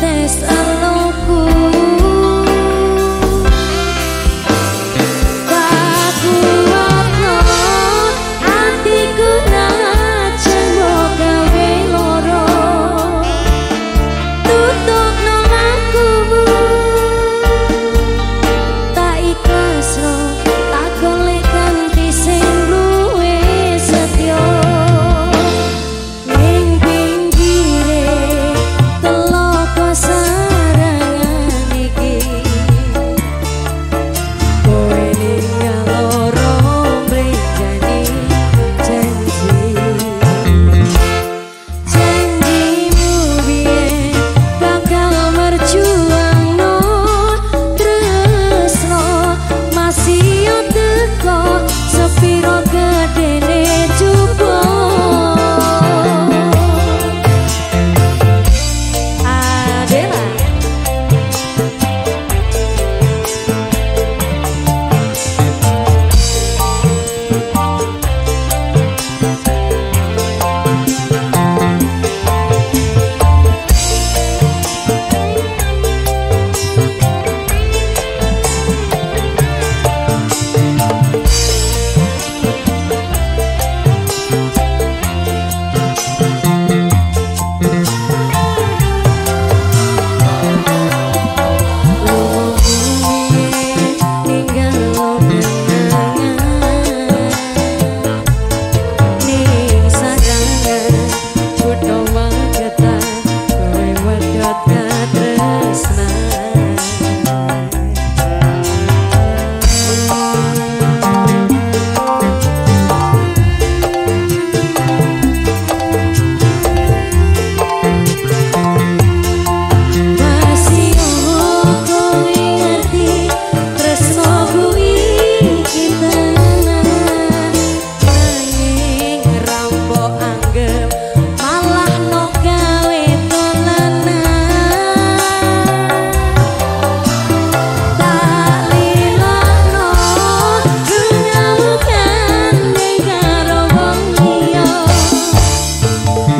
There's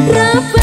Rafa